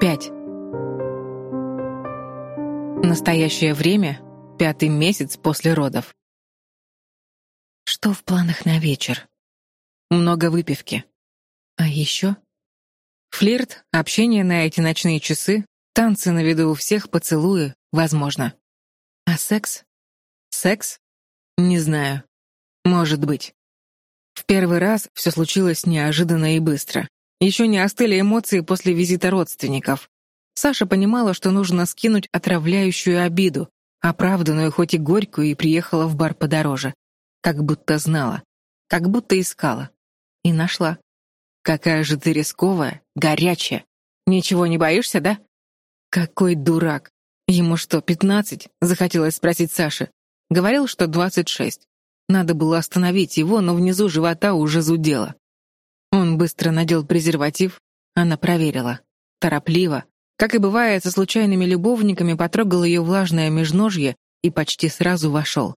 Пять. Настоящее время — пятый месяц после родов. Что в планах на вечер? Много выпивки. А еще? Флирт, общение на эти ночные часы, танцы на виду у всех, поцелуи, возможно. А секс? Секс? Не знаю. Может быть. В первый раз все случилось неожиданно и быстро. Еще не остыли эмоции после визита родственников. Саша понимала, что нужно скинуть отравляющую обиду, оправданную хоть и горькую, и приехала в бар подороже. Как будто знала. Как будто искала. И нашла. Какая же ты рисковая, горячая. Ничего не боишься, да? Какой дурак. Ему что, пятнадцать? Захотелось спросить Саши. Говорил, что двадцать шесть. Надо было остановить его, но внизу живота уже зудело. Он быстро надел презерватив, она проверила. Торопливо, как и бывает со случайными любовниками, потрогал ее влажное межножье и почти сразу вошел.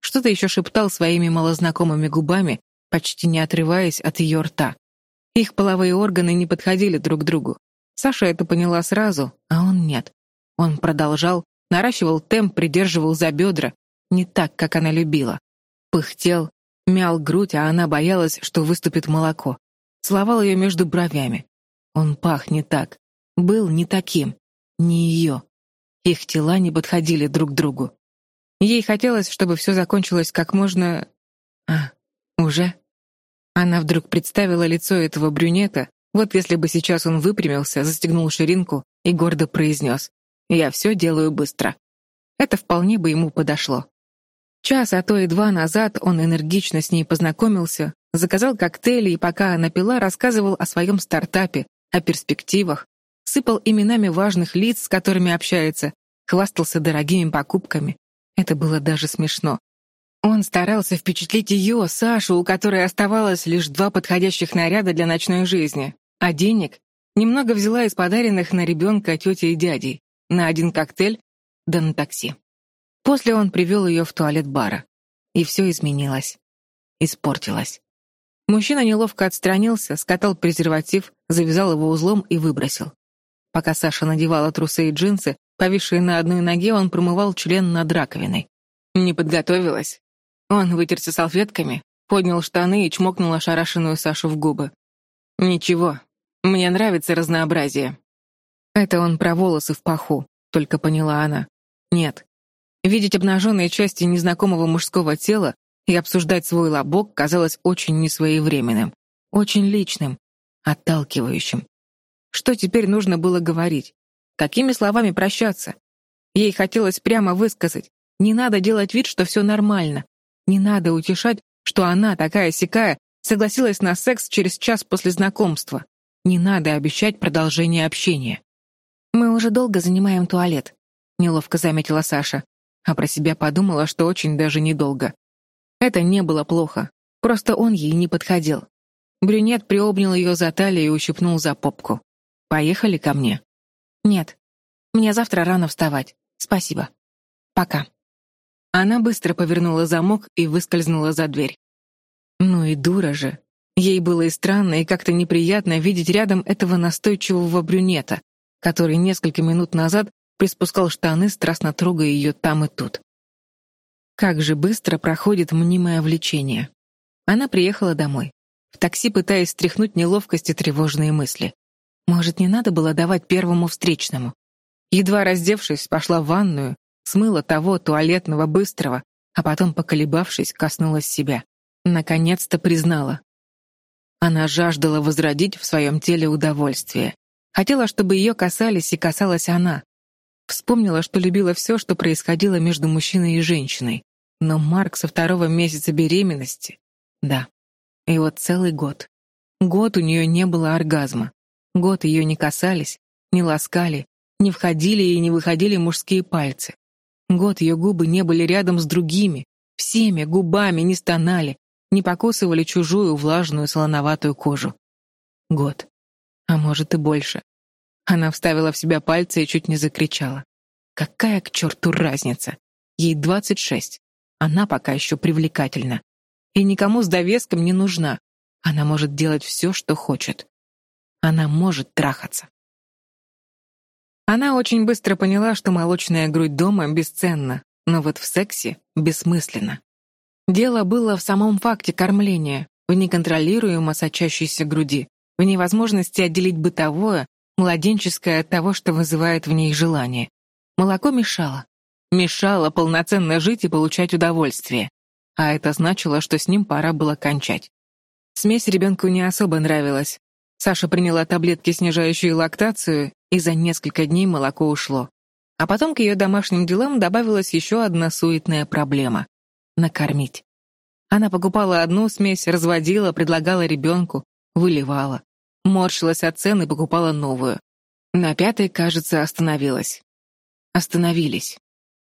Что-то еще шептал своими малознакомыми губами, почти не отрываясь от ее рта. Их половые органы не подходили друг к другу. Саша это поняла сразу, а он нет. Он продолжал, наращивал темп, придерживал за бедра, не так, как она любила. Пыхтел, мял грудь, а она боялась, что выступит молоко. Целовал ее между бровями. Он пах не так, был не таким, не ее. Их тела не подходили друг к другу. Ей хотелось, чтобы все закончилось как можно... А, уже? Она вдруг представила лицо этого брюнета, вот если бы сейчас он выпрямился, застегнул ширинку и гордо произнес «Я все делаю быстро». Это вполне бы ему подошло. Час, а то и два назад он энергично с ней познакомился, заказал коктейли и пока она пила, рассказывал о своем стартапе, о перспективах, сыпал именами важных лиц, с которыми общается, хвастался дорогими покупками. Это было даже смешно. Он старался впечатлить ее, Сашу, у которой оставалось лишь два подходящих наряда для ночной жизни. А денег немного взяла из подаренных на ребенка тети и дядей, на один коктейль, да на такси. После он привел ее в туалет бара. И все изменилось. Испортилось. Мужчина неловко отстранился, скатал презерватив, завязал его узлом и выбросил. Пока Саша надевала трусы и джинсы, повисшие на одной ноге, он промывал член над раковиной. Не подготовилась. Он вытерся салфетками, поднял штаны и чмокнул ошарашенную Сашу в губы. «Ничего, мне нравится разнообразие». Это он про волосы в паху, только поняла она. Нет. Видеть обнаженные части незнакомого мужского тела и обсуждать свой лобок казалось очень несвоевременным, очень личным, отталкивающим. Что теперь нужно было говорить? Какими словами прощаться? Ей хотелось прямо высказать. Не надо делать вид, что все нормально. Не надо утешать, что она, такая сякая, согласилась на секс через час после знакомства. Не надо обещать продолжение общения. «Мы уже долго занимаем туалет», — неловко заметила Саша, а про себя подумала, что очень даже недолго. Это не было плохо, просто он ей не подходил. Брюнет приобнял ее за талию и ущипнул за попку. «Поехали ко мне?» «Нет, мне завтра рано вставать. Спасибо. Пока». Она быстро повернула замок и выскользнула за дверь. Ну и дура же. Ей было и странно, и как-то неприятно видеть рядом этого настойчивого брюнета, который несколько минут назад приспускал штаны, страстно трогая ее там и тут. Как же быстро проходит мнимое влечение. Она приехала домой, в такси пытаясь стряхнуть неловкость и тревожные мысли. Может, не надо было давать первому встречному? Едва раздевшись, пошла в ванную, смыла того туалетного быстрого, а потом, поколебавшись, коснулась себя. Наконец-то признала. Она жаждала возродить в своем теле удовольствие. Хотела, чтобы ее касались, и касалась она. Вспомнила, что любила все, что происходило между мужчиной и женщиной. Но Марк со второго месяца беременности... Да. И вот целый год. Год у нее не было оргазма. Год ее не касались, не ласкали, не входили и не выходили мужские пальцы. Год ее губы не были рядом с другими, всеми губами не стонали, не покусывали чужую влажную солоноватую кожу. Год. А может и больше. Она вставила в себя пальцы и чуть не закричала. Какая к черту разница? Ей двадцать шесть. Она пока еще привлекательна. И никому с довеском не нужна. Она может делать все, что хочет. Она может трахаться. Она очень быстро поняла, что молочная грудь дома бесценна, но вот в сексе бессмысленно. Дело было в самом факте кормления, в неконтролируемо сочащейся груди, в невозможности отделить бытовое, младенческое от того, что вызывает в ней желание. Молоко мешало. Мешало полноценно жить и получать удовольствие. А это значило, что с ним пора было кончать. Смесь ребенку не особо нравилась. Саша приняла таблетки, снижающие лактацию, и за несколько дней молоко ушло. А потом к ее домашним делам добавилась еще одна суетная проблема — накормить. Она покупала одну смесь, разводила, предлагала ребенку, выливала. Морщилась от цен и покупала новую. На пятой, кажется, остановилась. Остановились.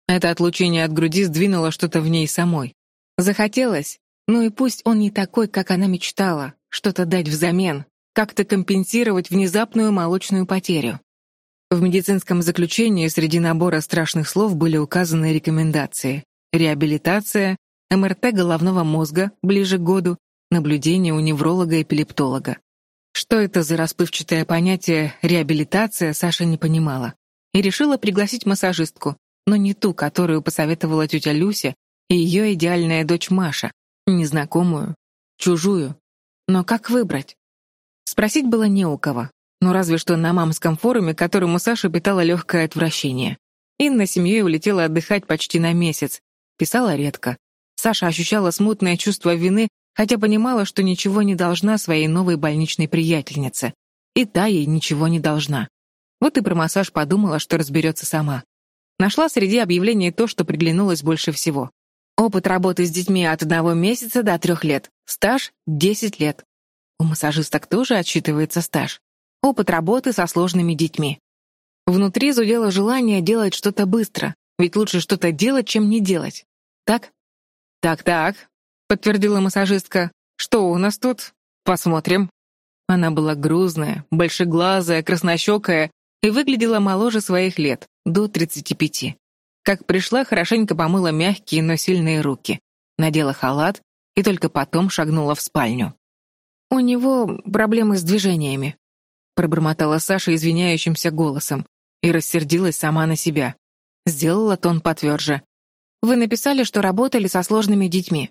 Это отлучение от груди сдвинуло что-то в ней самой. Захотелось, ну и пусть он не такой, как она мечтала, что-то дать взамен, как-то компенсировать внезапную молочную потерю. В медицинском заключении среди набора страшных слов были указаны рекомендации. Реабилитация, МРТ головного мозга ближе к году, наблюдение у невролога-эпилептолога. Что это за расплывчатое понятие «реабилитация» Саша не понимала. И решила пригласить массажистку, но не ту, которую посоветовала тетя Люся и ее идеальная дочь Маша, незнакомую, чужую. Но как выбрать? Спросить было не у кого, но разве что на мамском форуме, которому Саша питала легкое отвращение. Инна семьей улетела отдыхать почти на месяц, писала редко. Саша ощущала смутное чувство вины, хотя понимала, что ничего не должна своей новой больничной приятельнице. И та ей ничего не должна. Вот и про массаж подумала, что разберется сама. Нашла среди объявлений то, что приглянулось больше всего. Опыт работы с детьми от одного месяца до трех лет. Стаж — 10 лет. У массажисток тоже отсчитывается стаж. Опыт работы со сложными детьми. Внутри зудело желание делать что-то быстро, ведь лучше что-то делать, чем не делать. Так? Так-так, подтвердила массажистка. Что у нас тут? Посмотрим. Она была грузная, большеглазая, краснощекая и выглядела моложе своих лет, до 35. Как пришла, хорошенько помыла мягкие, но сильные руки, надела халат и только потом шагнула в спальню. «У него проблемы с движениями», — пробормотала Саша извиняющимся голосом и рассердилась сама на себя. Сделала тон потверже. «Вы написали, что работали со сложными детьми».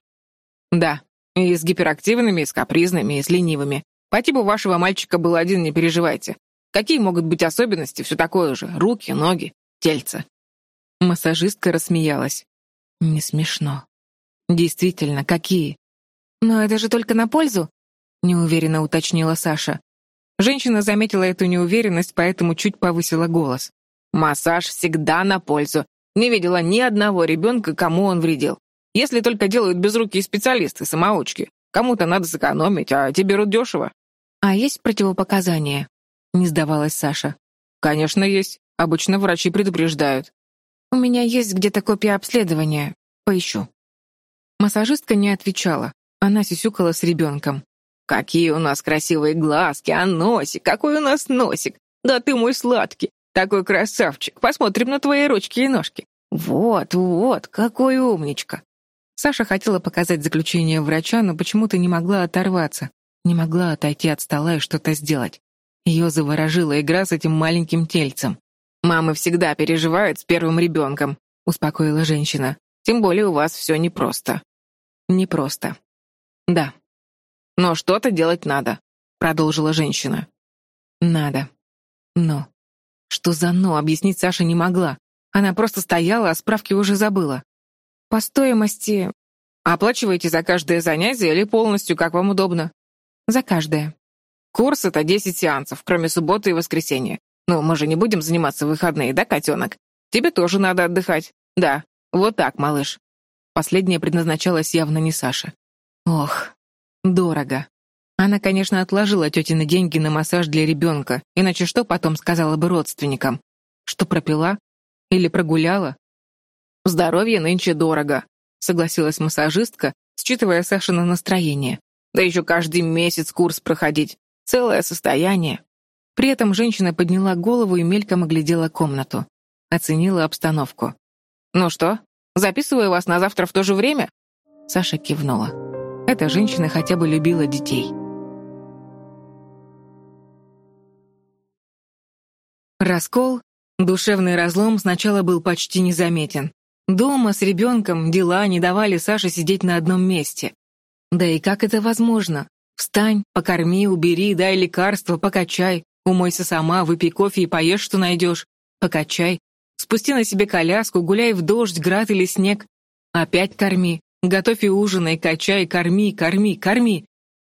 «Да, и с гиперактивными, и с капризными, и с ленивыми. По типу вашего мальчика был один, не переживайте. Какие могут быть особенности, все такое же. Руки, ноги, тельце». Массажистка рассмеялась. Не смешно. Действительно, какие? Но это же только на пользу, неуверенно уточнила Саша. Женщина заметила эту неуверенность, поэтому чуть повысила голос. Массаж всегда на пользу. Не видела ни одного ребенка, кому он вредил. Если только делают безрукие специалисты, самоучки. Кому-то надо сэкономить, а те берут дешево. А есть противопоказания? Не сдавалась Саша. Конечно, есть. Обычно врачи предупреждают. У меня есть где-то копия обследования. Поищу». Массажистка не отвечала. Она сисюкала с ребенком. «Какие у нас красивые глазки, а носик, какой у нас носик! Да ты мой сладкий, такой красавчик, посмотрим на твои ручки и ножки. Вот, вот, какой умничка!» Саша хотела показать заключение врача, но почему-то не могла оторваться, не могла отойти от стола и что-то сделать. Ее заворожила игра с этим маленьким тельцем. «Мамы всегда переживают с первым ребенком», — успокоила женщина. «Тем более у вас все непросто». «Непросто». «Да». «Но что-то делать надо», — продолжила женщина. «Надо. Но». Что за «но» объяснить Саша не могла. Она просто стояла, а справки уже забыла. «По стоимости...» «Оплачиваете за каждое занятие или полностью, как вам удобно?» «За каждое». «Курс — это 10 сеансов, кроме субботы и воскресенья. «Ну, мы же не будем заниматься в выходные, да, котенок? Тебе тоже надо отдыхать. Да, вот так, малыш». Последнее предназначалось явно не Саше. Ох, дорого. Она, конечно, отложила тетины деньги на массаж для ребенка, иначе что потом сказала бы родственникам? Что пропила? Или прогуляла? «Здоровье нынче дорого», — согласилась массажистка, считывая Сашино настроение. «Да еще каждый месяц курс проходить. Целое состояние». При этом женщина подняла голову и мельком оглядела комнату. Оценила обстановку. «Ну что, записываю вас на завтра в то же время?» Саша кивнула. Эта женщина хотя бы любила детей. Раскол Душевный разлом сначала был почти незаметен. Дома с ребенком дела не давали Саше сидеть на одном месте. Да и как это возможно? Встань, покорми, убери, дай лекарство, покачай, умойся сама, выпей кофе и поешь, что найдешь. Покачай. Спусти на себе коляску, гуляй в дождь, град или снег. Опять корми. Готовь и ужинай, качай, корми, корми, корми.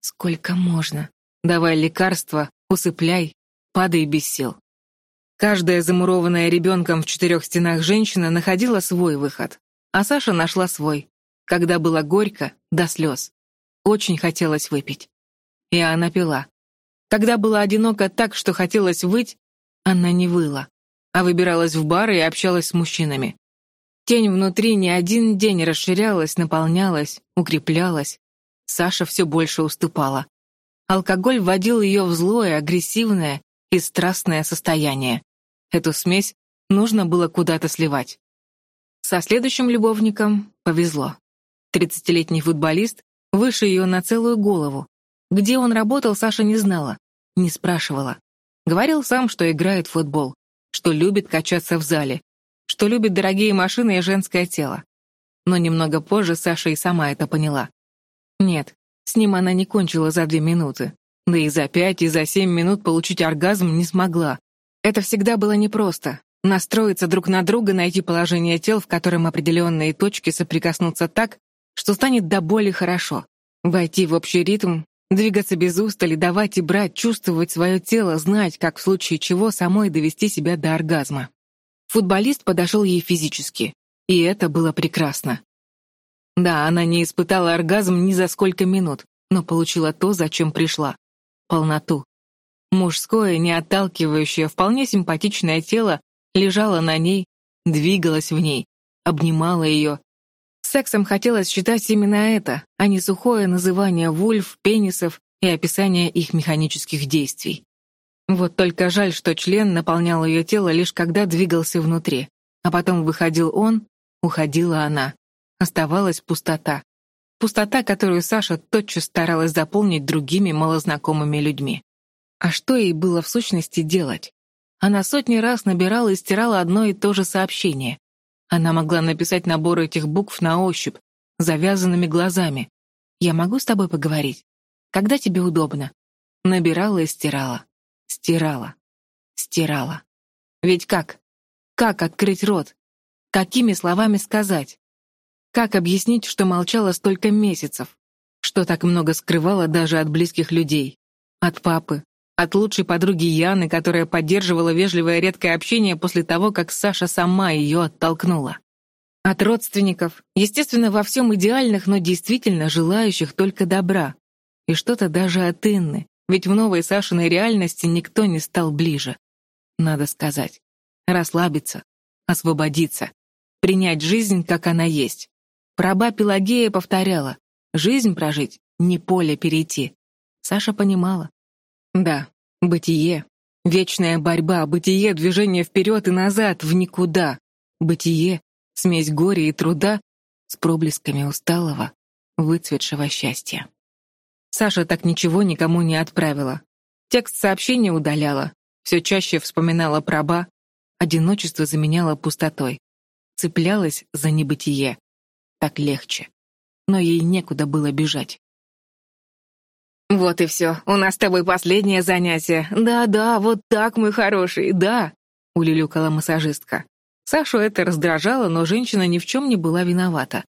Сколько можно? Давай лекарства, усыпляй, падай без сил. Каждая замурованная ребенком в четырех стенах женщина находила свой выход, а Саша нашла свой, когда было горько до слез. Очень хотелось выпить. И она пила. Когда было одиноко так, что хотелось выть, она не выла, а выбиралась в бары и общалась с мужчинами. Тень внутри не один день расширялась, наполнялась, укреплялась. Саша все больше уступала. Алкоголь вводил ее в злое, агрессивное и страстное состояние. Эту смесь нужно было куда-то сливать. Со следующим любовником повезло. Тридцатилетний футболист выше ее на целую голову. Где он работал, Саша не знала, не спрашивала. Говорил сам, что играет в футбол, что любит качаться в зале, что любит дорогие машины и женское тело. Но немного позже Саша и сама это поняла. Нет, с ним она не кончила за две минуты. Да и за пять, и за семь минут получить оргазм не смогла. Это всегда было непросто. Настроиться друг на друга, найти положение тел, в котором определенные точки соприкоснутся так, что станет до боли хорошо. Войти в общий ритм, двигаться без устали, давать и брать, чувствовать свое тело, знать, как в случае чего самой довести себя до оргазма. Футболист подошел ей физически, и это было прекрасно. Да, она не испытала оргазм ни за сколько минут, но получила то, зачем пришла — полноту. Мужское, не отталкивающее, вполне симпатичное тело лежало на ней, двигалось в ней, обнимало ее. Сексом хотелось считать именно это, а не сухое называние вульв, пенисов и описание их механических действий. Вот только жаль, что член наполнял ее тело лишь когда двигался внутри, а потом выходил он, уходила она. Оставалась пустота. Пустота, которую Саша тотчас старалась заполнить другими малознакомыми людьми. А что ей было в сущности делать? Она сотни раз набирала и стирала одно и то же сообщение. Она могла написать набор этих букв на ощупь, завязанными глазами. «Я могу с тобой поговорить? Когда тебе удобно?» Набирала и стирала. Стирала. Стирала. Ведь как? Как открыть рот? Какими словами сказать? Как объяснить, что молчала столько месяцев? Что так много скрывала даже от близких людей? От папы, от лучшей подруги Яны, которая поддерживала вежливое редкое общение после того, как Саша сама ее оттолкнула. От родственников, естественно, во всем идеальных, но действительно желающих только добра. И что-то даже от Инны, ведь в новой Сашиной реальности никто не стал ближе. Надо сказать. Расслабиться, освободиться, принять жизнь, как она есть. Праба Пелагея повторяла, жизнь прожить, не поле перейти. Саша понимала. Да, бытие, вечная борьба, бытие, движение вперед и назад, в никуда. Бытие, смесь горя и труда с проблесками усталого, выцветшего счастья. Саша так ничего никому не отправила. Текст сообщения удаляла, все чаще вспоминала про ба, одиночество заменяла пустотой. Цеплялась за небытие. Так легче. Но ей некуда было бежать. «Вот и все. У нас с тобой последнее занятие. Да-да, вот так, мой хороший, да!» — улюлюкала массажистка. Сашу это раздражало, но женщина ни в чем не была виновата.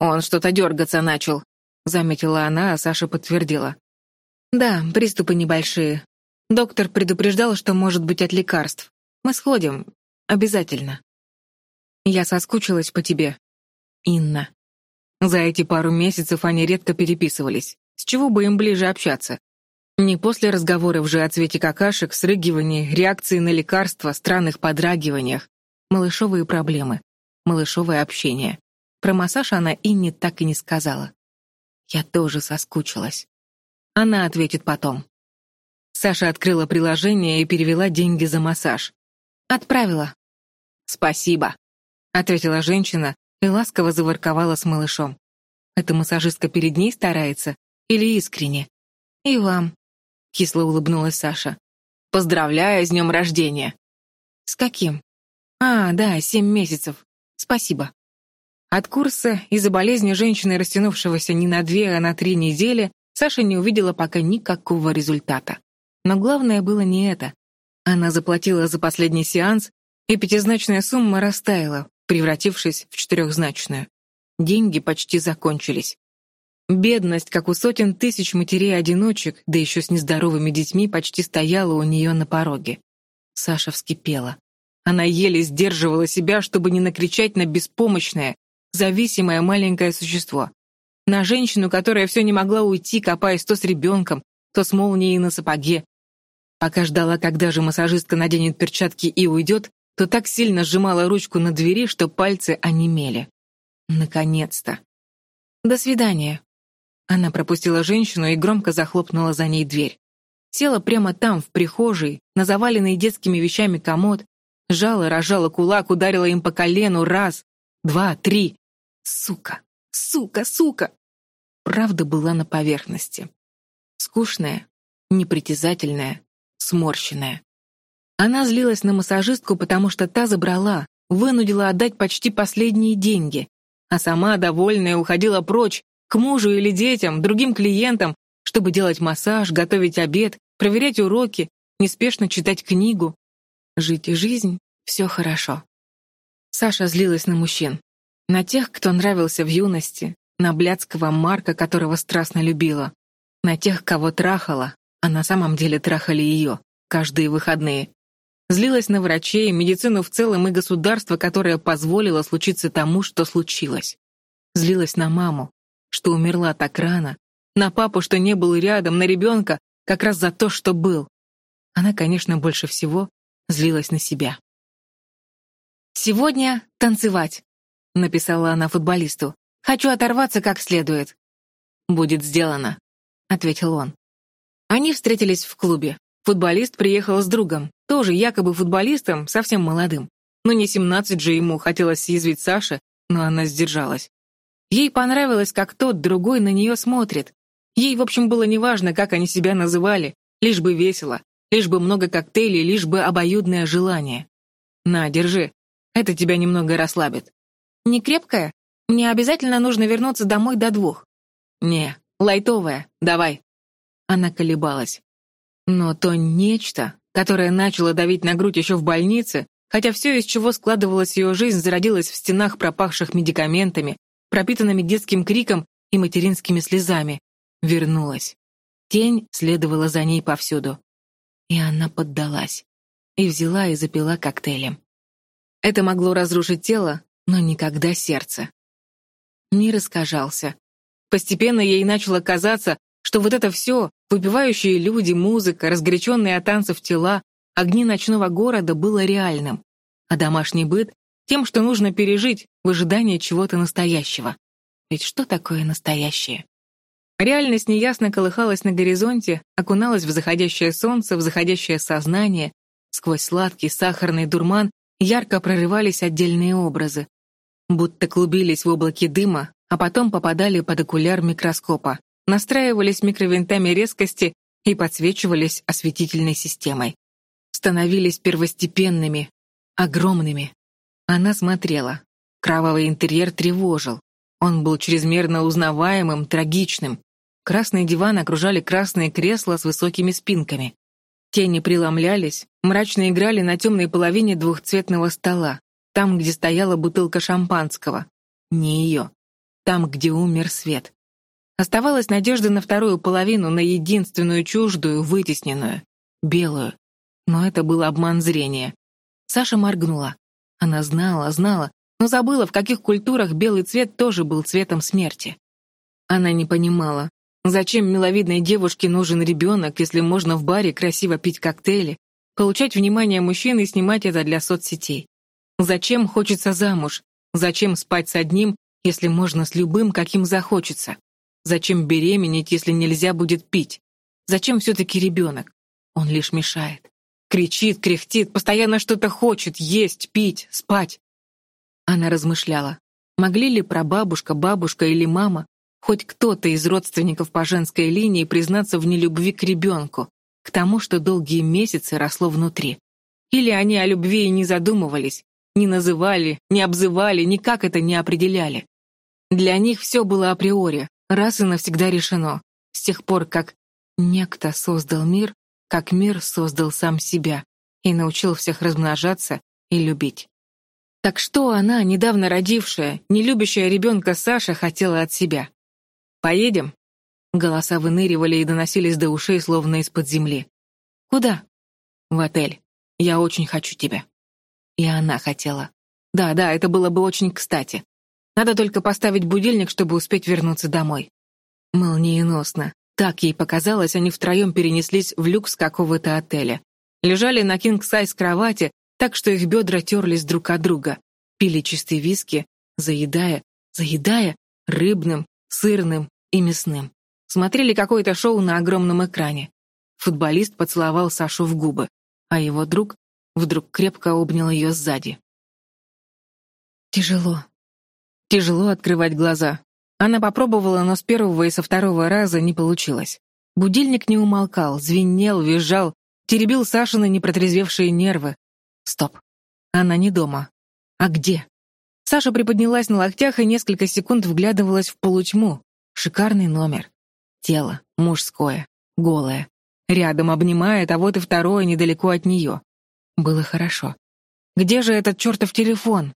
«Он что-то дергаться начал», заметила она, а Саша подтвердила. Да, приступы небольшие. Доктор предупреждал, что может быть от лекарств. Мы сходим. Обязательно. Я соскучилась по тебе. Инна. За эти пару месяцев они редко переписывались. С чего бы им ближе общаться? Не после разговоров же о цвете какашек, срыгивании, реакции на лекарства, странных подрагиваниях. Малышовые проблемы. Малышовое общение. Про массаж она Инне так и не сказала. Я тоже соскучилась. Она ответит потом. Саша открыла приложение и перевела деньги за массаж. Отправила. Спасибо, ответила женщина и ласково заворковала с малышом. Эта массажистка перед ней старается или искренне? И вам, кисло улыбнулась Саша. Поздравляю с днем рождения. «С каким?» «А, да, семь месяцев. Спасибо». От курса из-за болезни женщины, растянувшегося не на две, а на три недели, Саша не увидела пока никакого результата. Но главное было не это. Она заплатила за последний сеанс, и пятизначная сумма растаяла, превратившись в четырехзначную. Деньги почти закончились. Бедность, как у сотен тысяч матерей-одиночек, да еще с нездоровыми детьми, почти стояла у нее на пороге. Саша вскипела. Она еле сдерживала себя, чтобы не накричать на беспомощное, зависимое маленькое существо. На женщину, которая все не могла уйти, копаясь то с ребенком, то с молнией на сапоге. Пока ждала, когда же массажистка наденет перчатки и уйдет, то так сильно сжимала ручку на двери, что пальцы онемели. Наконец-то. «До свидания». Она пропустила женщину и громко захлопнула за ней дверь. Села прямо там, в прихожей, на заваленный детскими вещами комод, Жала, разжала кулак, ударила им по колену раз, два, три. Сука, сука, сука. Правда была на поверхности. Скучная, непритязательная, сморщенная. Она злилась на массажистку, потому что та забрала, вынудила отдать почти последние деньги, а сама, довольная, уходила прочь, к мужу или детям, другим клиентам, чтобы делать массаж, готовить обед, проверять уроки, неспешно читать книгу, Жить жизнь — все хорошо. Саша злилась на мужчин. На тех, кто нравился в юности, на блядского Марка, которого страстно любила, на тех, кого трахала, а на самом деле трахали ее, каждые выходные. Злилась на врачей, медицину в целом и государство, которое позволило случиться тому, что случилось. Злилась на маму, что умерла так рано, на папу, что не был рядом, на ребенка, как раз за то, что был. Она, конечно, больше всего злилась на себя. «Сегодня танцевать», — написала она футболисту. «Хочу оторваться как следует». «Будет сделано», — ответил он. Они встретились в клубе. Футболист приехал с другом, тоже якобы футболистом, совсем молодым. Но не семнадцать же ему хотелось съязвить Саше, но она сдержалась. Ей понравилось, как тот другой на нее смотрит. Ей, в общем, было неважно, как они себя называли, лишь бы весело. Лишь бы много коктейлей, лишь бы обоюдное желание. На, держи. Это тебя немного расслабит. Не крепкая? Мне обязательно нужно вернуться домой до двух. Не, лайтовая, давай. Она колебалась. Но то нечто, которое начало давить на грудь еще в больнице, хотя все, из чего складывалась ее жизнь, зародилось в стенах, пропахших медикаментами, пропитанными детским криком и материнскими слезами, вернулась. Тень следовала за ней повсюду. И она поддалась. И взяла и запила коктейлем. Это могло разрушить тело, но никогда сердце. Мир искажался. Постепенно ей начало казаться, что вот это все, выпивающие люди, музыка, разгоряченные от танцев тела, огни ночного города было реальным, а домашний быт — тем, что нужно пережить в ожидании чего-то настоящего. Ведь что такое настоящее? Реальность неясно колыхалась на горизонте, окуналась в заходящее солнце, в заходящее сознание. Сквозь сладкий сахарный дурман ярко прорывались отдельные образы. Будто клубились в облаке дыма, а потом попадали под окуляр микроскопа, настраивались микровинтами резкости и подсвечивались осветительной системой. Становились первостепенными, огромными. Она смотрела. Кровавый интерьер тревожил. Он был чрезмерно узнаваемым, трагичным. Красный диван окружали красные кресла с высокими спинками. Тени преломлялись, мрачно играли на темной половине двухцветного стола, там, где стояла бутылка шампанского. Не ее. Там, где умер свет. Оставалась надежда на вторую половину, на единственную чуждую, вытесненную, белую. Но это был обман зрения. Саша моргнула. Она знала, знала, но забыла, в каких культурах белый цвет тоже был цветом смерти. Она не понимала, Зачем миловидной девушке нужен ребенок, если можно в баре красиво пить коктейли, получать внимание мужчин и снимать это для соцсетей? Зачем хочется замуж? Зачем спать с одним, если можно с любым, каким захочется? Зачем беременеть, если нельзя будет пить? Зачем все-таки ребенок? Он лишь мешает. Кричит, кряхтит, постоянно что-то хочет, есть, пить, спать. Она размышляла, могли ли прабабушка, бабушка или мама хоть кто-то из родственников по женской линии признаться в нелюбви к ребенку, к тому, что долгие месяцы росло внутри. Или они о любви и не задумывались, не называли, не обзывали, никак это не определяли. Для них все было априори, раз и навсегда решено, с тех пор, как некто создал мир, как мир создал сам себя и научил всех размножаться и любить. Так что она, недавно родившая, не любящая ребенка Саша, хотела от себя? «Поедем?» Голоса выныривали и доносились до ушей, словно из-под земли. «Куда?» «В отель. Я очень хочу тебя». И она хотела. Да, да, это было бы очень кстати. Надо только поставить будильник, чтобы успеть вернуться домой. Молниеносно. Так ей показалось, они втроем перенеслись в люкс какого-то отеля. Лежали на кинг-сайз кровати, так что их бедра терлись друг от друга. Пили чистые виски, заедая, заедая рыбным, сырным и мясным. Смотрели какое-то шоу на огромном экране. Футболист поцеловал Сашу в губы, а его друг вдруг крепко обнял ее сзади. Тяжело. Тяжело открывать глаза. Она попробовала, но с первого и со второго раза не получилось. Будильник не умолкал, звенел, визжал, теребил Сашины непротрезвевшие нервы. Стоп. Она не дома. А где? Саша приподнялась на локтях и несколько секунд вглядывалась в полутьму. Шикарный номер. Тело, мужское, голое. Рядом обнимает, а вот и второе недалеко от нее. Было хорошо. Где же этот чертов телефон?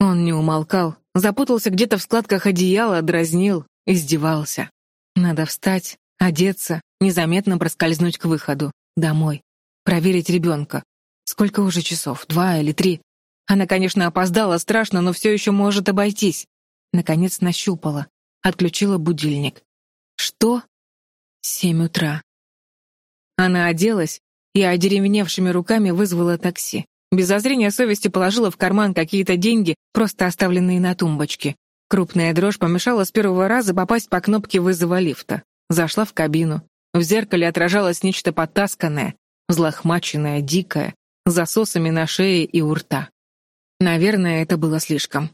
Он не умолкал, запутался где-то в складках одеяла, дразнил, издевался. Надо встать, одеться, незаметно проскользнуть к выходу, домой, проверить ребенка. Сколько уже часов? Два или три? Она, конечно, опоздала страшно, но все еще может обойтись. Наконец нащупала, отключила будильник. Что? Семь утра. Она оделась и одеревеневшими руками вызвала такси. Без зазрения совести положила в карман какие-то деньги, просто оставленные на тумбочке. Крупная дрожь помешала с первого раза попасть по кнопке вызова лифта. Зашла в кабину. В зеркале отражалось нечто потасканное, взлохмаченное, дикое, с засосами на шее и у рта. Наверное, это было слишком.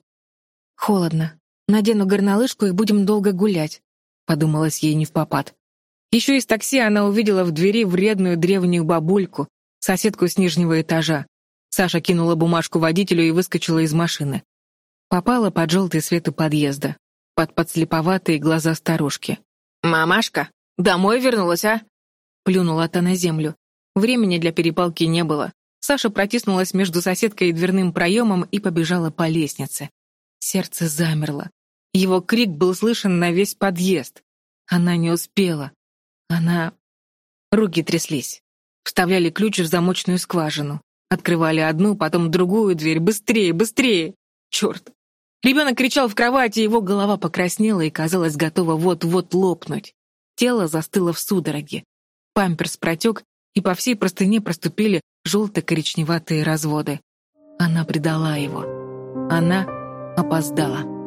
«Холодно. Надену горнолыжку и будем долго гулять», — подумалось ей не в попад. Еще из такси она увидела в двери вредную древнюю бабульку, соседку с нижнего этажа. Саша кинула бумажку водителю и выскочила из машины. Попала под желтый свет у подъезда, под подслеповатые глаза старушки. «Мамашка, домой вернулась, а?» Плюнула та на землю. Времени для перепалки не было. Саша протиснулась между соседкой и дверным проемом и побежала по лестнице. Сердце замерло. Его крик был слышен на весь подъезд. Она не успела. Она... Руки тряслись. Вставляли ключ в замочную скважину. Открывали одну, потом другую дверь. Быстрее, быстрее! Черт! Ребенок кричал в кровати, его голова покраснела и, казалось, готова вот-вот лопнуть. Тело застыло в судороге. Памперс протек, и по всей простыне проступили желто-коричневатые разводы. Она предала его. Она опоздала.